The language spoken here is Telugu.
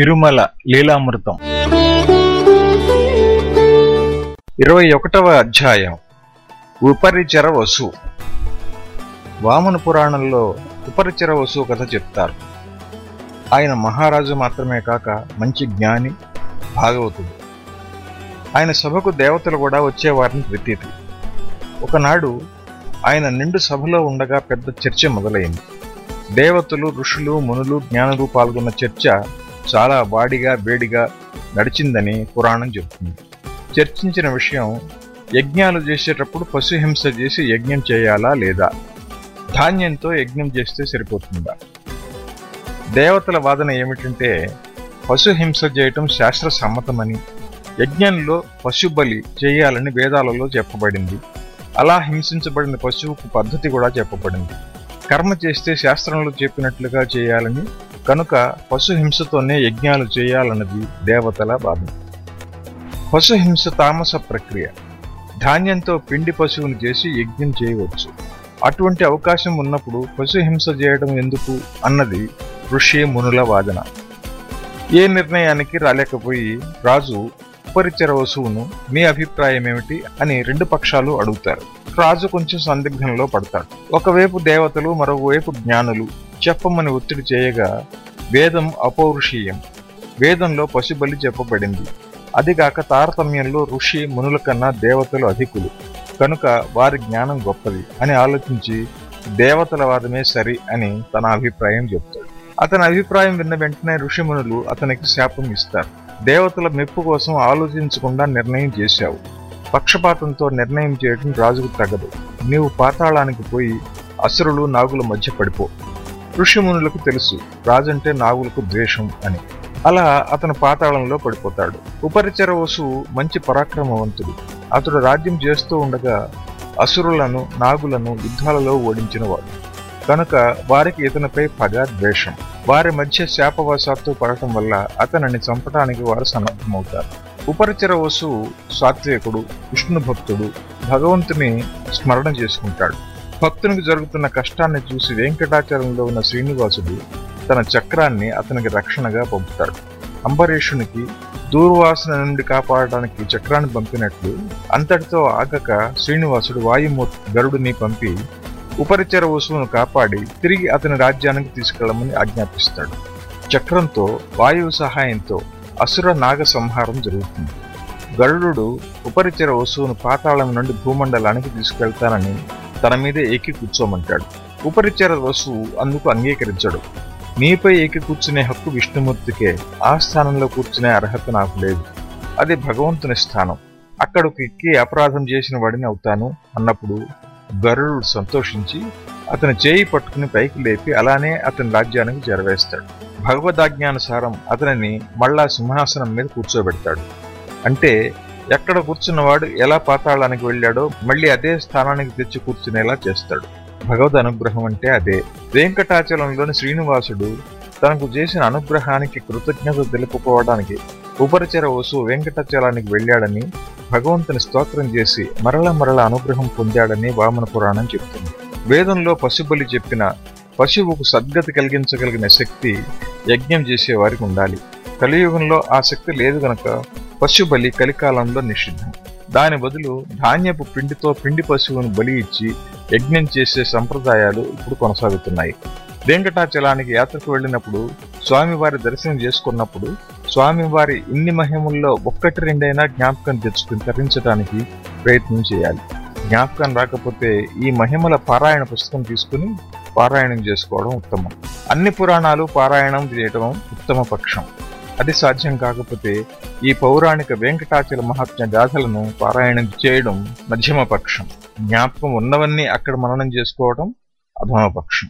తిరుమల లీలామృతం. ఇరవై ఒకటవ అధ్యాయం. ఉపరిచర వసు. వామన పురాణంలో ఉపరిచర వసు కథ చెప్తారు. ఆయన మహారాజు మాత్రమే కాక మంచి జ్ఞాని భాగవతుడు. ఆయన సభకు దేవతలు కూడా వచ్చేవారిని ప్రతీతి. ఒకనాడు ఆయన నిండు సభలో ఉండగా పెద్ద చర్చ మొదలైంది. దేవతలు ఋషులు మునులు జ్ఞానులు పాల్గొన్న చర్చ చాలా వాడిగా వేడిగా నడిచిందని పురాణం చెబుతుంది. చర్చించిన విషయం యజ్ఞాలు చేసేటప్పుడు పశుహింస చేసి యజ్ఞం చేయాలా లేదా? ధాన్యంతో యజ్ఞం చేస్తే సరిపోతుందా? దేవతల వాదన ఏమిటంటే పశుహింస చేయటం శాస్త్ర సమ్మతమని యజ్ఞంలో పశుబలి చేయాలని వేదాలలో చెప్పబడింది. అలా హింసించబడిన పశువుకు పద్ధతి కూడా చెప్పబడింది. కర్మ చేస్తే శాస్త్రంలో చెప్పినట్లుగా చేయాలని కనుక పశుహింసతోనే యజ్ఞాలు చేయాలన్నది దేవతల వాదన పశుహింస తామస ప్రక్రియ. ధాన్యంతో పిండి పశువును చేసి యజ్ఞం చేయవచ్చు. అటువంటి అవకాశం ఉన్నప్పుడు పశుహింస చేయడం ఎందుకు అన్నది ఋషి మునుల వాదన. ఏ నిర్ణయానికి రాలేకపోయి రాజు ఉపరిచర వసువును మీ అభిప్రాయం ఏమిటి అని రెండు పక్షాలు అడుగుతారు. రాజు కొంచెం సందిగ్ధంలో పడతాడు. ఒకవైపు దేవతలు మరోవైపు జ్ఞానులు. చెప్పమని ఒత్తిడి చేయగా వేదం అపౌరుషీయం. వేదంలో పశుబలి చెప్పబడింది. అదిగాక తారతమ్యంలో ఋషి మునుల కన్నా దేవతలు అధికులు. కనుక వారి జ్ఞానం గొప్పది అని ఆలోచించి దేవతల వాదమే సరి అని తన అభిప్రాయం చెప్తాడు. అతని అభిప్రాయం విన్న వెంటనే ఋషిమునులు అతనికి శాపం ఇస్తారు. దేవతల మెప్పు కోసం ఆలోచించకుండా నిర్ణయం చేశావు. పక్షపాతంతో నిర్ణయం చేయడం రాజుకు తగదు. నీవు పాతాళానికి పోయి అసురులు నాగుల మధ్య పడిపో. ఋషిమునులకు తెలుసు రాజంటే నాగులకు ద్వేషం అని. అలా అతను పాతాళంలో పడిపోతాడు. ఉపరిచర వసు మంచి పరాక్రమవంతుడు. అతడు రాజ్యం చేస్తూ ఉండగా అసురులను నాగులను యుద్ధాలలో ఓడించినవాడు. కనుక వారికి ఇతనిపై పగ ద్వేషం. వారి మధ్య శాపవశాత్తు పడటం వల్ల అతనిని చంపటానికి వారు సన్నద్ధమవుతారు ఉపరిచర వసు సాత్వికుడు విష్ణు భక్తుడు భగవంతుని స్మరణ చేసుకుంటాడు. భక్తునికి జరుగుతున్న కష్టాన్ని చూసి వెంకటాచలంలో ఉన్న శ్రీనివాసుడు తన చక్రాన్ని అతనికి రక్షణగా పంపుతాడు. అంబరీషునికి దూర్వాసన నుండి కాపాడడానికి చక్రాన్ని పంపినట్లు అంతటితో ఆగక శ్రీనివాసుడు వాయుమూర్తి గరుడిని పంపి ఉపరిచర వసువును కాపాడి తిరిగి అతని రాజ్యానికి తీసుకెళ్ళమని ఆజ్ఞాపిస్తాడు. చక్రంతో వాయువు సహాయంతో అసుర నాగ సంహారం జరుగుతుంది. గరుడు ఉపరిచర వసువును పాతాళం నుండి భూమండలానికి తీసుకెళ్తానని తన మీదే ఎక్కి కూర్చోమంటాడు. ఉపరిచర వసువు అందుకు అంగీకరించడు. నీపై ఎక్కి కూర్చునే హక్కు విష్ణుమూర్తికే ఆ స్థానంలో కూర్చునే అర్హత నాకు లేదు. అది భగవంతుని స్థానం. అక్కడకు ఎక్కి అపరాధం చేసిన వాడిని అవుతాను అన్నప్పుడు గరుడు సంతోషించి అతని చేయి పట్టుకుని పైకి లేపి అలానే అతని రాజ్యానికి జరవేస్తాడు భగవదాజ్ఞానుసారం అతనిని మళ్ళా సింహాసనం మీద కూర్చోబెడతాడు. అంటే ఎక్కడ కూర్చున్నవాడు ఎలా పాతాళానికి వెళ్ళాడో మళ్ళీ అదే స్థానానికి తెచ్చి కూర్చునేలా చేస్తాడు. భగవద్ అనుగ్రహం అంటే అదే. వెంకటాచలంలోని శ్రీనివాసుడు తనకు చేసిన అనుగ్రహానికి కృతజ్ఞత తెలుపుకోవడానికి ఉపరిచర వసు వెంకటాచలానికి వెళ్ళాడని భగవంతుని స్తోత్రం చేసి మరల మరల అనుగ్రహం పొందాడని వామన పురాణం చెప్తుంది. వేదంలో పశుబలి చెప్పిన పశువుకు సద్గతి కలిగించగలిగిన శక్తి యజ్ఞం చేసేవారికి ఉండాలి. కలియుగంలో ఆ శక్తి లేదు గనక పశుబలి కలికాలంలో నిషిద్ధం. దాని బదులు ధాన్యపు పిండితో పిండి పశువును బలి ఇచ్చి యజ్ఞం చేసే సంప్రదాయాలు ఇప్పుడు కొనసాగుతున్నాయి. వెంకటాచలానికి యాత్రకు వెళ్ళినప్పుడు స్వామివారి దర్శనం చేసుకున్నప్పుడు స్వామివారి ఇన్ని మహిమల్లో ఒక్కటి రెండైనా జ్ఞాపకం తెచ్చుకుని తరించడానికి ప్రయత్నం చేయాలి. జ్ఞాపకం రాకపోతే ఈ మహిమల పారాయణ పుస్తకం తీసుకుని పారాయణం చేసుకోవడం ఉత్తమం. అన్ని పురాణాలు పారాయణం చేయడం ఉత్తమ పక్షం. అది సాధ్యం కాకపోతే ఈ పౌరాణిక వెంకటాచల మహాత్మ్య గాథలను పారాయణం చేయడం మధ్యమ పక్షం జ్ఞాపకం ఉన్నవన్నీ అక్కడ మననం చేసుకోవడం అధమపక్షం.